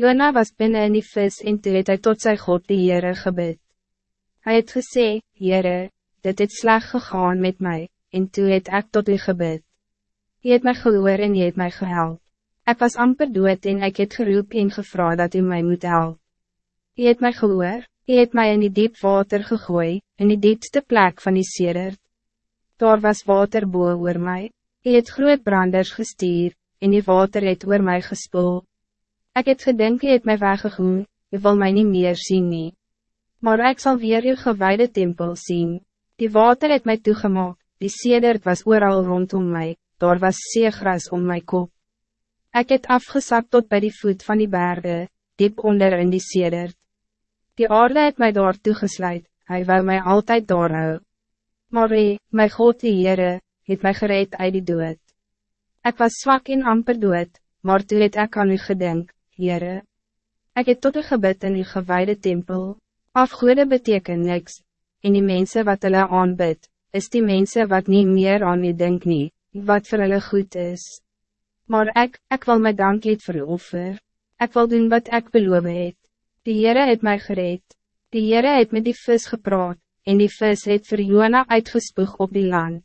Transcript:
Jona was binnen in die vis en toe het hy tot sy God die Heere gebid. Hij het gesê, Heere, dit het sleg gegaan met mij, en toe het ek tot u gebid. Je het my gehoor en je het my gehelp. Ik was amper dood en ik het geroep en gevra dat u mij moet help. Je het my gehoor, je het mij in die diep water gegooi, in die diepste plek van die sedert. Daar was water boe oor my, je het groot branders gestuur, en die water het oor my gespoel. Ik het gedink je het my weggegoen, je wil mij niet meer zien nie. Maar ik zal weer je gewijde tempel zien. Die water het mij toegemaakt, die sedert was ooral rondom mij, daar was seegras om mijn kop. Ik het afgezakt tot bij die voet van die bergen, diep onder in die sedert. Die aarde het mij daar toegesluit, hij wil mij altijd doorhou. Maar hy, my God die Heere, het mij gereed uit die dood. Ik was zwak en amper dood, maar toe het ek aan u gedenk, Heere. Ik het tot een gebed in die gewijde tempel, afgoede beteken niks, en die mensen wat hulle aanbid, is die mensen wat niet meer aan u denk nie, wat voor hulle goed is. Maar ik, ik wil my danklied vir u offer, ek wil doen wat ik beloof het. Die Heere het mij gereed, die Heere het met die vis gepraat, en die vis het vir Jona uitgespoeg op die land.